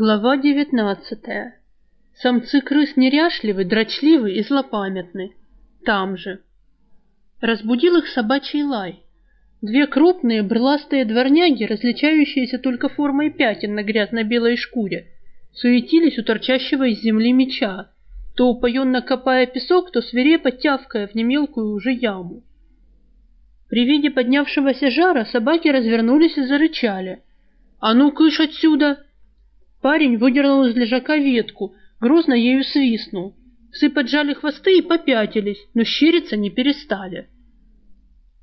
Глава девятнадцатая. Самцы крыс неряшливы, дрочливы и злопамятны. Там же. Разбудил их собачий лай. Две крупные брыластые дворняги, различающиеся только формой пятен на грязно-белой шкуре, суетились у торчащего из земли меча, то упоенно копая песок, то свирепо тявкая в немелкую уже яму. При виде поднявшегося жара собаки развернулись и зарычали. «А ну, кыш отсюда!» Парень выдернул из лежака ветку, грозно ею свистнул. Псы поджали хвосты и попятились, но щериться не перестали.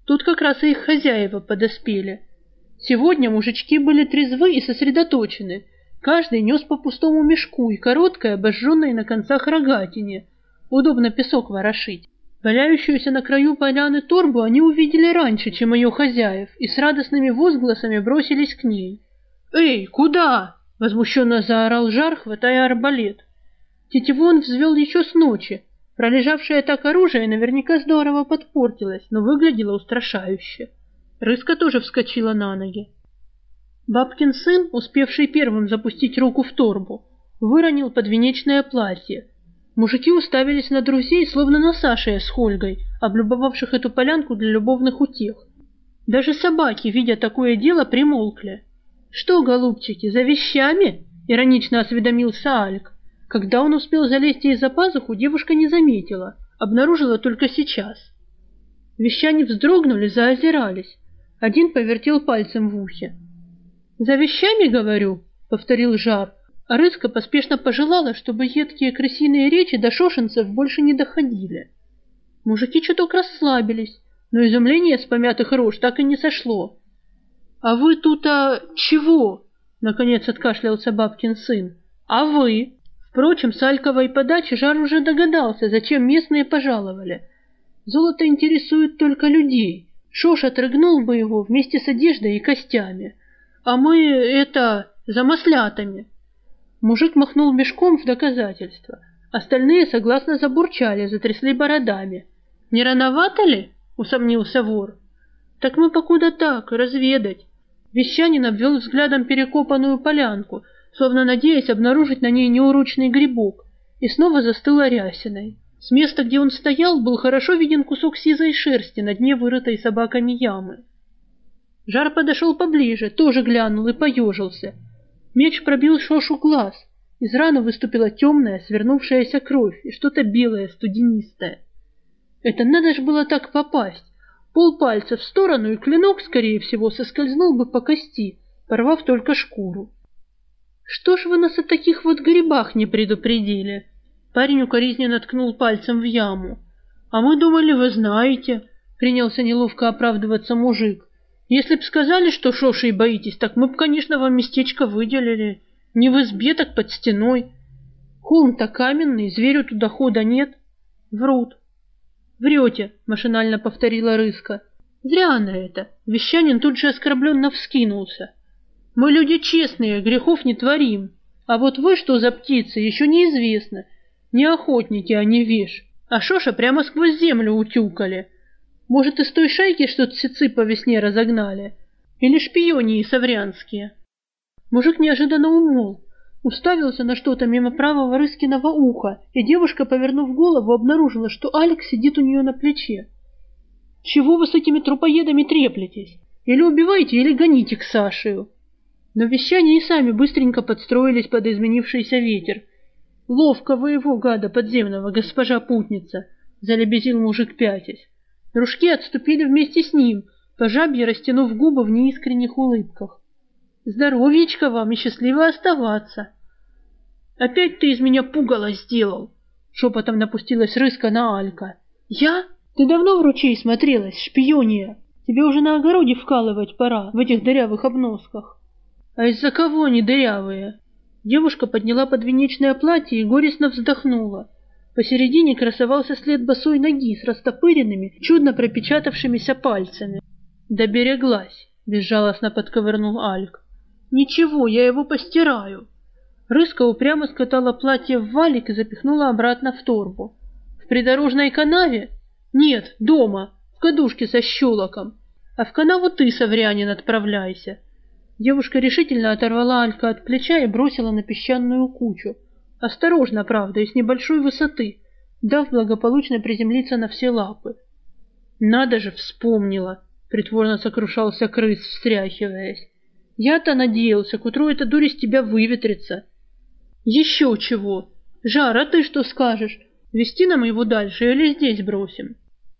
Тут как раз и их хозяева подоспели. Сегодня мужички были трезвы и сосредоточены. Каждый нес по пустому мешку и короткой, обожженной на концах рогатине. Удобно песок ворошить. Валяющуюся на краю поляны торбу они увидели раньше, чем ее хозяев, и с радостными возгласами бросились к ней. «Эй, куда?» Возмущенно заорал жар, хватая арбалет. Тетивон взвел еще с ночи. Пролежавшее так оружие наверняка здорово подпортилось, но выглядело устрашающе. Рыска тоже вскочила на ноги. Бабкин сын, успевший первым запустить руку в торбу, выронил подвенечное платье. Мужики уставились на друзей, словно на Саше с Хольгой, облюбовавших эту полянку для любовных утех. Даже собаки, видя такое дело, примолкли. «Что, голубчики, за вещами?» — иронично осведомился Альк. Когда он успел залезть ей за пазуху, девушка не заметила, обнаружила только сейчас. Вещане вздрогнули, заозирались. Один повертел пальцем в ухе. «За вещами, говорю?» — повторил Жар, а Рыска поспешно пожелала, чтобы едкие крысиные речи до шошенцев больше не доходили. Мужики чуток расслабились, но изумление с помятых рож так и не сошло. «А вы тут, а чего?» — наконец откашлялся бабкин сын. «А вы?» Впрочем, с Альковой подачи Жар уже догадался, зачем местные пожаловали. Золото интересует только людей. Шош отрыгнул бы его вместе с одеждой и костями. А мы, это, за маслятами. Мужик махнул мешком в доказательство. Остальные согласно забурчали, затрясли бородами. «Не рановато ли?» — усомнился вор. «Так мы покуда так, разведать. Вещанин обвел взглядом перекопанную полянку, словно надеясь обнаружить на ней неурочный грибок, и снова застыл Арясиной. С места, где он стоял, был хорошо виден кусок сизой шерсти на дне вырытой собаками ямы. Жар подошел поближе, тоже глянул и поежился. Меч пробил Шошу глаз. Из раны выступила темная, свернувшаяся кровь и что-то белое, студенистое. Это надо же было так попасть. Полпальца в сторону, и клинок, скорее всего, соскользнул бы по кости, порвав только шкуру. «Что ж вы нас о таких вот грибах не предупредили?» Парень укоризненно ткнул пальцем в яму. «А мы думали, вы знаете», — принялся неловко оправдываться мужик. «Если б сказали, что шошей боитесь, так мы б, конечно, вам местечко выделили. Не в избе, так под стеной. Холм-то каменный, зверю туда хода нет». «Врут», «Врете», — машинально повторила Рыска. «Зря она это». Вещанин тут же оскорбленно вскинулся. «Мы люди честные, грехов не творим. А вот вы что за птицы, еще неизвестно. Не охотники, а не веш. А Шоша прямо сквозь землю утюкали. Может, из той шайки что-то сецы по весне разогнали? Или шпионии саврянские?» Мужик неожиданно умолк уставился на что-то мимо правого Рыскиного уха, и девушка, повернув голову, обнаружила, что Алекс сидит у нее на плече. «Чего вы с этими трупоедами треплетесь? Или убивайте, или гоните к Сашею!» Но вещане и сами быстренько подстроились под изменившийся ветер. «Ловко вы его, гада подземного, госпожа путница!» — залебезил мужик пятясь. Дружки отступили вместе с ним, по жабье растянув губы в неискренних улыбках. «Здоровьечко вам и счастливо оставаться!» Опять ты из меня пугало сделал!» Шепотом напустилась рыска на Алька. «Я? Ты давно в ручей смотрелась, шпиония? Тебе уже на огороде вкалывать пора в этих дырявых обносках». «А из-за кого они дырявые?» Девушка подняла подвенечное платье и горестно вздохнула. Посередине красовался след босой ноги с растопыренными, чудно пропечатавшимися пальцами. «Добереглась», — безжалостно подковырнул Альк. «Ничего, я его постираю». Рыска упрямо скатала платье в валик и запихнула обратно в торбу. В придорожной канаве? Нет, дома, в кадушке со щелоком. А в канаву ты, Саврянин, отправляйся. Девушка решительно оторвала Алька от плеча и бросила на песчаную кучу. Осторожно, правда, и с небольшой высоты, дав благополучно приземлиться на все лапы. «Надо же, вспомнила!» — притворно сокрушался крыс, встряхиваясь. «Я-то надеялся, к утру эта дурь из тебя выветрится». «Еще чего! Жар, а ты что скажешь? Вести нам его дальше или здесь бросим?»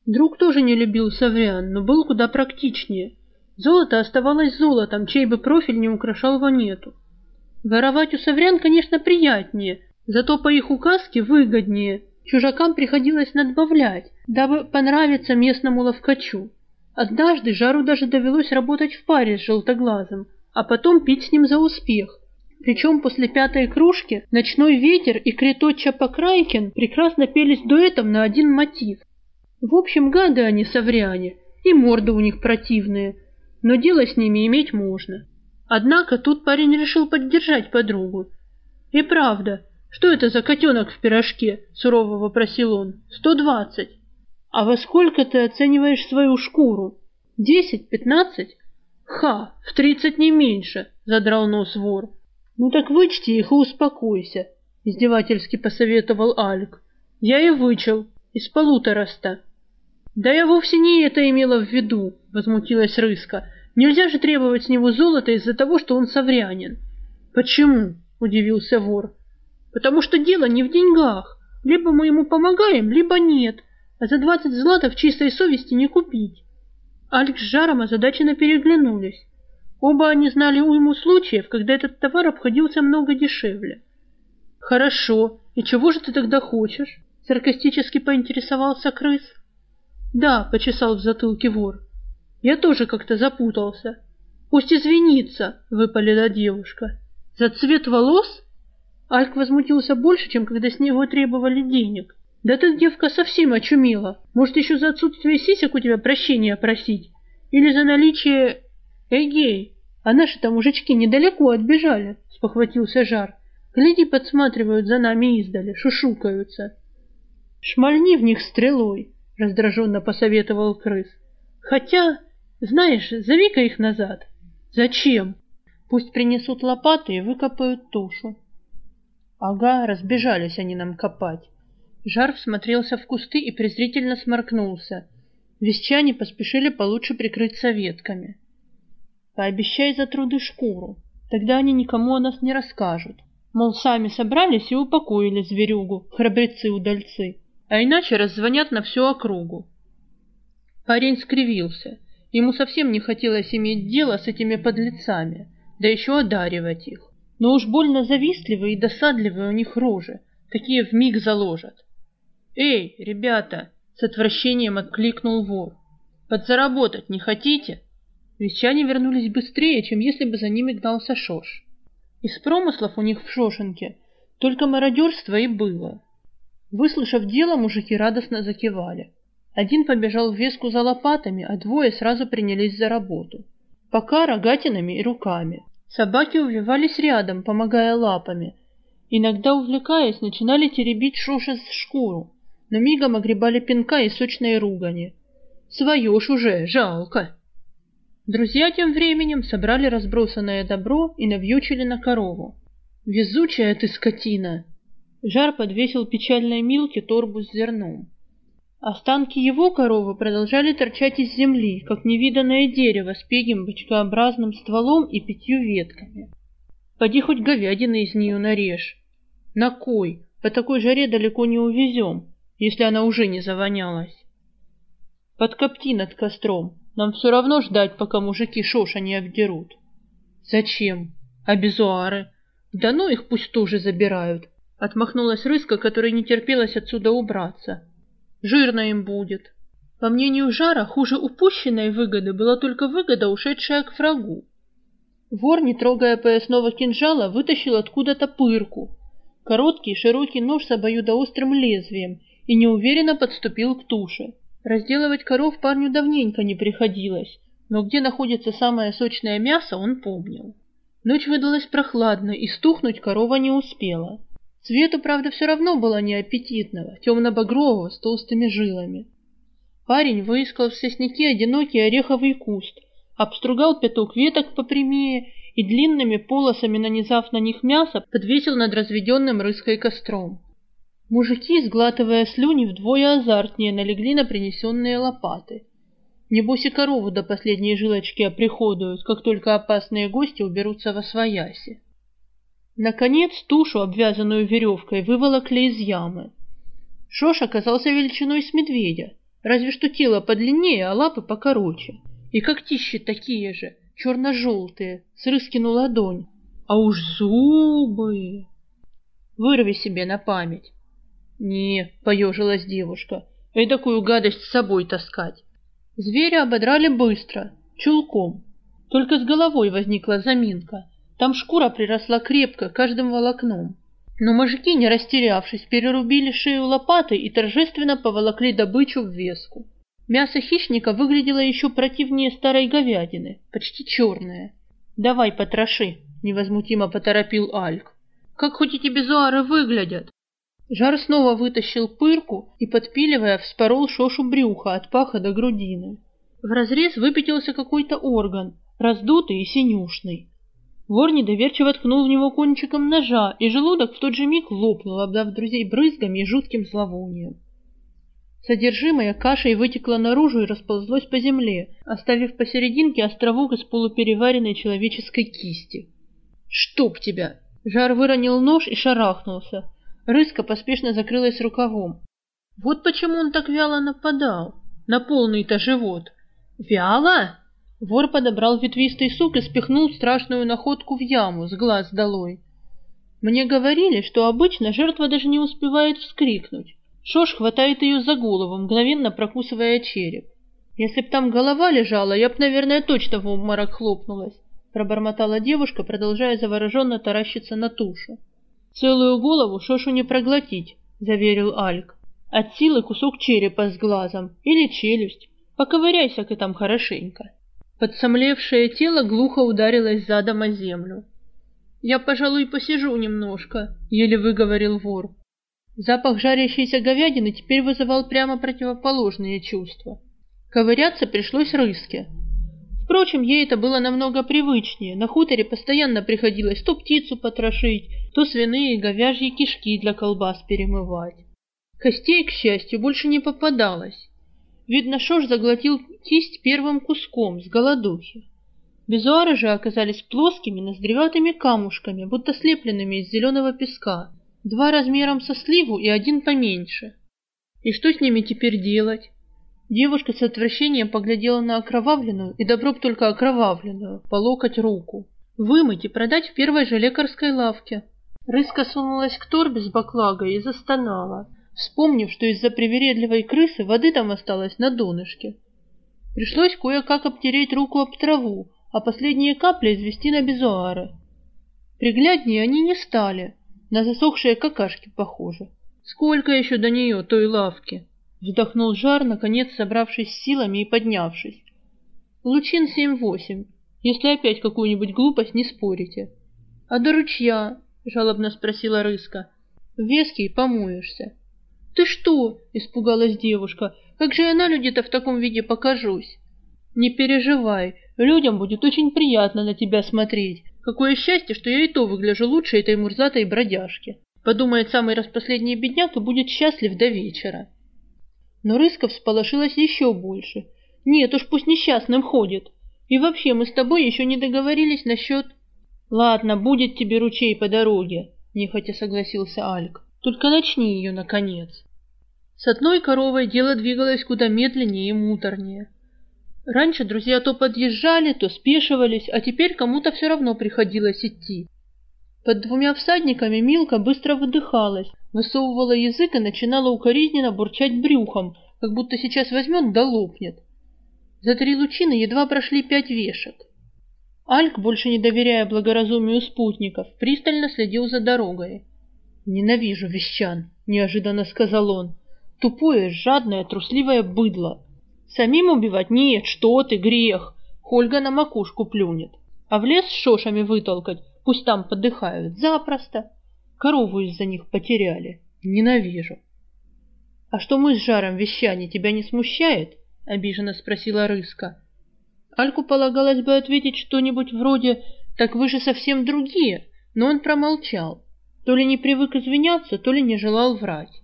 Друг тоже не любил Савриан, но был куда практичнее. Золото оставалось золотом, чей бы профиль не украшал ванету. Воровать у Саврян, конечно, приятнее, зато по их указке выгоднее. Чужакам приходилось надбавлять, дабы понравиться местному ловкачу. Однажды Жару даже довелось работать в паре с желтоглазым, а потом пить с ним за успех. Причем после пятой кружки «Ночной ветер» и «Криточа Покрайкин» прекрасно пелись дуэтом на один мотив. В общем, гады они совряне, и морды у них противные, но дело с ними иметь можно. Однако тут парень решил поддержать подругу. «И правда, что это за котенок в пирожке?» — сурово вопросил он. «Сто двадцать». «А во сколько ты оцениваешь свою шкуру? Десять, пятнадцать?» «Ха, в тридцать не меньше», — задрал нос вор. «Ну так вычти их и успокойся», — издевательски посоветовал Альк. «Я и вычел, из полутораста». «Да я вовсе не это имела в виду», — возмутилась Рыска. «Нельзя же требовать с него золота из-за того, что он саврянин». «Почему?» — удивился вор. «Потому что дело не в деньгах. Либо мы ему помогаем, либо нет. А за двадцать златов чистой совести не купить». Алекс с Жаром озадаченно переглянулись. Оба они знали уйму случаев, когда этот товар обходился много дешевле. «Хорошо. И чего же ты тогда хочешь?» — саркастически поинтересовался крыс. «Да», — почесал в затылке вор. «Я тоже как-то запутался». «Пусть извинится», — выпалила девушка. «За цвет волос?» Альк возмутился больше, чем когда с него требовали денег. «Да ты, девка, совсем очумела. Может, еще за отсутствие сисек у тебя прощения просить? Или за наличие... Эгей, а наши-то мужички недалеко отбежали», — спохватился Жар. «Гляди, подсматривают за нами издали, шушукаются». «Шмальни в них стрелой», — раздраженно посоветовал крыс. «Хотя, знаешь, зови-ка их назад». «Зачем? Пусть принесут лопаты и выкопают тушу». «Ага, разбежались они нам копать». Жар всмотрелся в кусты и презрительно сморкнулся. Вещане поспешили получше прикрыться ветками. «Пообещай за труды шкуру, тогда они никому о нас не расскажут. Мол, сами собрались и упокоили зверюгу, храбрецы-удальцы» а иначе раззвонят на всю округу. Парень скривился. Ему совсем не хотелось иметь дело с этими подлецами, да еще одаривать их. Но уж больно завистливые и досадливые у них рожи, такие вмиг заложат. «Эй, ребята!» — с отвращением откликнул вор. «Подзаработать не хотите?» Вещане вернулись быстрее, чем если бы за ними гнался Шош. Из промыслов у них в Шошенке только мародерство и было. Выслушав дело, мужики радостно закивали. Один побежал в веску за лопатами, а двое сразу принялись за работу. Пока рогатинами и руками. Собаки увивались рядом, помогая лапами. Иногда, увлекаясь, начинали теребить шуши с шкуру, но мигом огребали пинка и сочные ругани. «Свое ж уже, жалко!» Друзья тем временем собрали разбросанное добро и навьючили на корову. «Везучая ты скотина!» Жар подвесил печальной Милке торбу с зерном. Останки его коровы продолжали торчать из земли, как невиданное дерево с пегим бочкообразным стволом и пятью ветками. Поди хоть говядины из нее нарежь. На кой? По такой жаре далеко не увезем, если она уже не завонялась. Подкопти над костром. Нам все равно ждать, пока мужики шоша не обдерут. Зачем? А? Да ну их пусть тоже забирают. Отмахнулась рыска, которой не терпелось отсюда убраться. Жирно им будет. По мнению Жара, хуже упущенной выгоды была только выгода, ушедшая к врагу. Вор, не трогая поясного кинжала, вытащил откуда-то пырку. Короткий широкий нож с обоюдоострым лезвием и неуверенно подступил к туше. Разделывать коров парню давненько не приходилось, но где находится самое сочное мясо, он помнил. Ночь выдалась прохладной, и стухнуть корова не успела. Цвету, правда, все равно было неаппетитного, темно-багрового, с толстыми жилами. Парень выискал в сосняке одинокий ореховый куст, обстругал пяток веток попрямее и длинными полосами нанизав на них мясо, подвесил над разведенным рыской костром. Мужики, сглатывая слюни, вдвое азартнее налегли на принесенные лопаты. Небось и корову до последней жилочки оприходуют, как только опасные гости уберутся во свояси. Наконец тушу, обвязанную веревкой, выволокли из ямы. Шош оказался величиной с медведя, разве что тело подлиннее, а лапы покороче. И когтищи такие же, черно-желтые, с Рыскину ладонь. А уж зубы! Вырви себе на память. «Не», — поежилась девушка, — «и такую гадость с собой таскать». Зверя ободрали быстро, чулком. Только с головой возникла заминка. Там шкура приросла крепко, каждым волокном. Но мужики, не растерявшись, перерубили шею лопатой и торжественно поволокли добычу в веску. Мясо хищника выглядело еще противнее старой говядины, почти черное. «Давай потроши», — невозмутимо поторопил Альк. «Как хоть эти безуары выглядят?» Жар снова вытащил пырку и, подпиливая, вспорол шошу брюха от паха до грудины. В разрез выпятился какой-то орган, раздутый и синюшный. Вор недоверчиво ткнул в него кончиком ножа, и желудок в тот же миг лопнул, обдав друзей брызгами и жутким зловонием. Содержимое кашей вытекло наружу и расползлось по земле, оставив посерединке островок из полупереваренной человеческой кисти. «Чтоб тебя!» Жар выронил нож и шарахнулся, Рыска поспешно закрылась рукавом. Вот почему он так вяло нападал, на полный-то живот. Вяло? Вор подобрал ветвистый сук и спихнул страшную находку в яму, с глаз долой. Мне говорили, что обычно жертва даже не успевает вскрикнуть. Шош хватает ее за голову, мгновенно прокусывая череп. Если б там голова лежала, я б, наверное, точно в обморок хлопнулась, пробормотала девушка, продолжая завороженно таращиться на тушу. «Целую голову Шошу не проглотить», — заверил Альк. «От силы кусок черепа с глазом или челюсть. Поковыряйся-ка там хорошенько». Подсомлевшее тело глухо ударилось задом о землю. «Я, пожалуй, посижу немножко», — еле выговорил вор. Запах жарящейся говядины теперь вызывал прямо противоположные чувства. Ковыряться пришлось рыске. Впрочем, ей это было намного привычнее. На хуторе постоянно приходилось то птицу потрошить, то свиные и говяжьи кишки для колбас перемывать. Костей, к счастью, больше не попадалось. Видно, Шош заглотил кисть первым куском, с голодухи. Безуары же оказались плоскими, ноздреватыми камушками, будто слепленными из зеленого песка, два размером со сливу и один поменьше. И что с ними теперь делать? Девушка с отвращением поглядела на окровавленную, и добро б только окровавленную, по локоть руку. Вымыть и продать в первой же лекарской лавке. Рыска сунулась к торбе с баклагой и застонала, вспомнив, что из-за привередливой крысы воды там осталось на донышке. Пришлось кое-как обтереть руку об траву, а последние капли извести на безуары. Пригляднее они не стали, на засохшие какашки похожи. Сколько еще до нее, той лавки? Вздохнул Жар, наконец собравшись силами и поднявшись. Лучин семь-восемь. Если опять какую-нибудь глупость, не спорите. А до ручья? Жалобно спросила Рыска. Веский помоешься. Ты что? Испугалась девушка. Как же я на люди-то в таком виде покажусь? Не переживай, людям будет очень приятно на тебя смотреть. Какое счастье, что я и то выгляжу лучше этой мурзатой бродяжки. Подумает самый распоследний бедняк и будет счастлив до вечера. Но Рыска всполошилась еще больше. «Нет уж, пусть несчастным ходит. И вообще, мы с тобой еще не договорились насчет...» «Ладно, будет тебе ручей по дороге», — нехотя согласился Альк. «Только начни ее, наконец». С одной коровой дело двигалось куда медленнее и муторнее. Раньше друзья то подъезжали, то спешивались, а теперь кому-то все равно приходилось идти. Под двумя всадниками Милка быстро выдыхалась, высовывала язык и начинала укоризненно бурчать брюхом, как будто сейчас возьмет да лопнет. За три лучины едва прошли пять вешек. Альк, больше не доверяя благоразумию спутников, пристально следил за дорогой. «Ненавижу вещан», — неожиданно сказал он. «Тупое, жадное, трусливое быдло. Самим убивать нет, что ты, грех. Хольга на макушку плюнет. А в лес с шошами вытолкать, пусть там подыхают, запросто. Корову из-за них потеряли. Ненавижу. А что мы с жаром вещания тебя не смущает? Обиженно спросила Рыска. Альку полагалось бы ответить что-нибудь вроде Так вы же совсем другие, но он промолчал. То ли не привык извиняться, то ли не желал врать.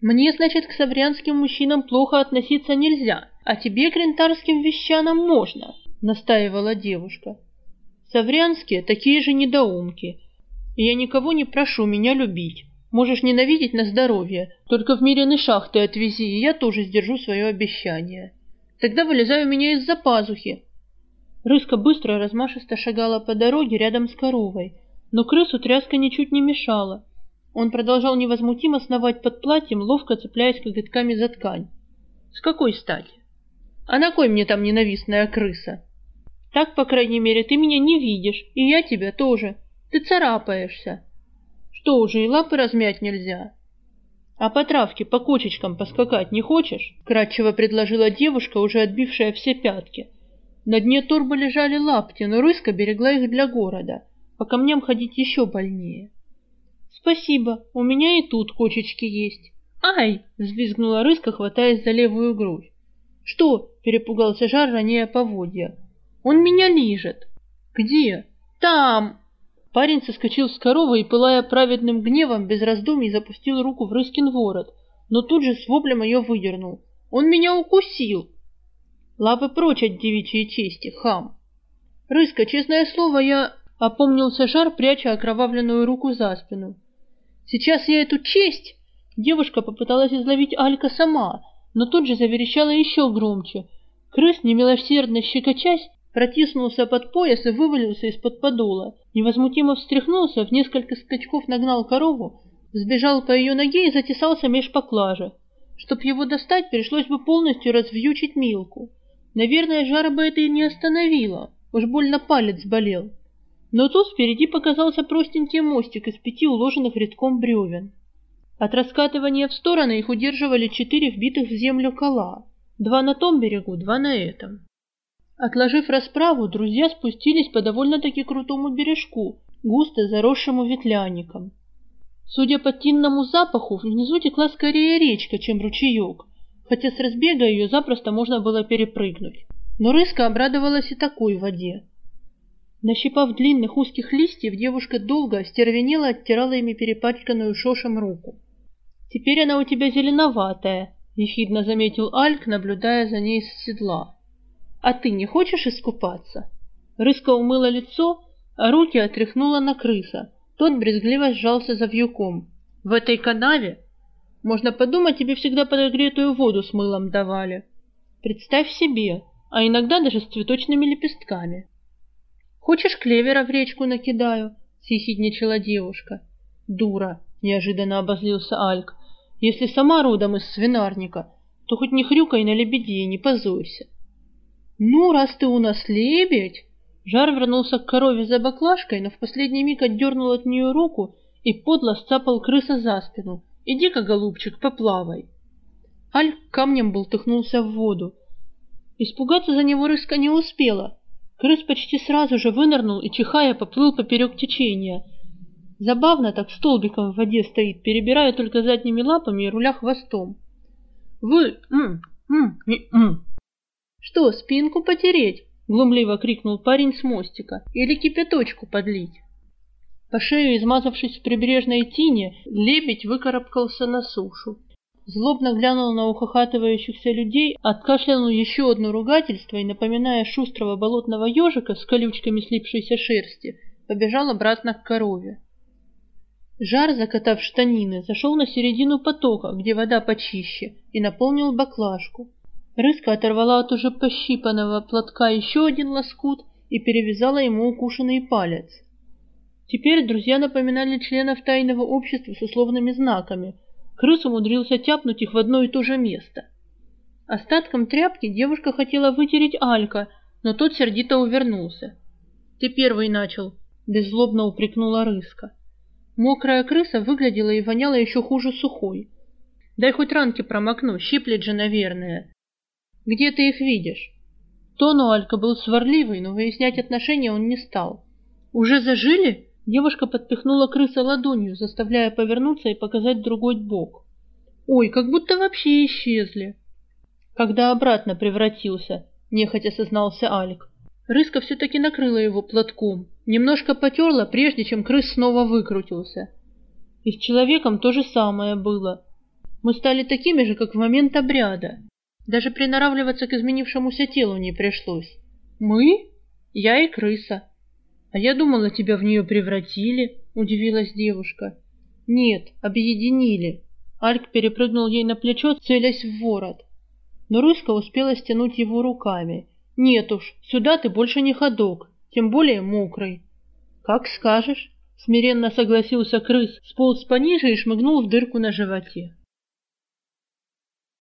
Мне, значит, к саврянским мужчинам плохо относиться нельзя, а тебе к рентарским вещанам можно, настаивала девушка. Саврянские такие же недоумки. Я никого не прошу меня любить. Можешь ненавидеть на здоровье, только в мире шахты отвези, и я тоже сдержу свое обещание. Тогда вылезай у меня из-за пазухи. Рыска быстро размашисто шагала по дороге рядом с коровой, но крысу тряска ничуть не мешала. Он продолжал невозмутимо сновать под платьем, ловко цепляясь коготками за ткань. С какой стати? А на кой мне там ненавистная крыса? Так, по крайней мере, ты меня не видишь, и я тебя тоже. Ты царапаешься. Что, уже и лапы размять нельзя? А по травке, по кочечкам поскакать не хочешь? Кратчево предложила девушка, уже отбившая все пятки. На дне торбы лежали лапти, но рыска берегла их для города. По камням ходить еще больнее. «Спасибо, у меня и тут кочечки есть». «Ай!» — взвизгнула рыска, хватаясь за левую грудь. «Что?» — перепугался жар, роняя поводья. «Он меня лижет». «Где?» «Там!» Парень соскочил с коровы и, пылая праведным гневом, без раздумий запустил руку в Рыскин ворот, но тут же с воплем ее выдернул. «Он меня укусил!» «Лапы прочь от девичьей чести, хам!» «Рыска, честное слово, я...» Опомнился Жар, пряча окровавленную руку за спину. «Сейчас я эту честь...» Девушка попыталась изловить Алька сама, но тут же заверещала еще громче. Крыс, немилосердно щекочась, протиснулся под пояс и вывалился из-под подола. Невозмутимо встряхнулся, в несколько скачков нагнал корову, сбежал по ее ноге и затесался меж поклажа. Чтоб его достать, пришлось бы полностью развьючить Милку. Наверное, жара бы это и не остановило, уж больно палец болел. Но тут впереди показался простенький мостик из пяти уложенных рядком бревен. От раскатывания в стороны их удерживали четыре вбитых в землю кола. Два на том берегу, два на этом. Отложив расправу, друзья спустились по довольно-таки крутому бережку, густо заросшему ветляником. Судя по тинному запаху, внизу текла скорее речка, чем ручеек, хотя с разбега ее запросто можно было перепрыгнуть. Но Рыска обрадовалась и такой воде. Нащипав длинных узких листьев, девушка долго остервенела оттирала ими перепачканную шошем руку. «Теперь она у тебя зеленоватая», — ехидно заметил Альк, наблюдая за ней с седла. «А ты не хочешь искупаться?» Рыска умыла лицо, а руки отряхнула на крыса. Тот брезгливо сжался за вьюком. «В этой канаве? Можно подумать, тебе всегда подогретую воду с мылом давали. Представь себе, а иногда даже с цветочными лепестками». Хочешь, клевера в речку накидаю? Съехидничала девушка. Дура, неожиданно обозлился Альк. Если сама родом из свинарника, то хоть не хрюкай на лебедей, не позорься. Ну, раз ты у нас лебедь... Жар вернулся к корове за баклажкой, но в последний миг отдернул от нее руку и подло сцапал крыса за спину. «Иди-ка, голубчик, поплавай!» Альк камнем болтыхнулся в воду. Испугаться за него рыска не успела. Крыс почти сразу же вынырнул и, чихая, поплыл поперек течения. Забавно так столбиком в воде стоит, перебирая только задними лапами и руля хвостом. «Вы... м... м... м...» «Что, спинку потереть?» — глумливо крикнул парень с мостика. «Или кипяточку подлить?» По шею, измазавшись в прибрежной тине, лебедь выкарабкался на сушу злобно глянул на ухахатывающихся людей, откашлянул еще одно ругательство и, напоминая шустрого болотного ежика с колючками слипшейся шерсти, побежал обратно к корове. Жар, закатав штанины, зашел на середину потока, где вода почище, и наполнил баклажку. Рыска оторвала от уже пощипанного платка еще один лоскут и перевязала ему укушенный палец. Теперь друзья напоминали членов тайного общества с условными знаками – Крыс умудрился тяпнуть их в одно и то же место. Остатком тряпки девушка хотела вытереть Алька, но тот сердито увернулся. «Ты первый начал», — беззлобно упрекнула Рыска. Мокрая крыса выглядела и воняла еще хуже сухой. «Дай хоть ранки промокну, щиплет же, наверное». «Где ты их видишь?» Тон у Алька был сварливый, но выяснять отношения он не стал. «Уже зажили?» Девушка подпихнула крыса ладонью, заставляя повернуться и показать другой бок. «Ой, как будто вообще исчезли!» «Когда обратно превратился», — нехотя сознался Алик. Рыска все-таки накрыла его платком, немножко потерла, прежде чем крыс снова выкрутился. И с человеком то же самое было. Мы стали такими же, как в момент обряда. Даже приноравливаться к изменившемуся телу не пришлось. Мы? Я и крыса. А я думала, тебя в нее превратили, удивилась девушка. Нет, объединили. Альк перепрыгнул ей на плечо, целясь в ворот. Но Рыска успела стянуть его руками. Нет уж, сюда ты больше не ходок, тем более мокрый. Как скажешь, смиренно согласился крыс, сполз пониже и шмыгнул в дырку на животе.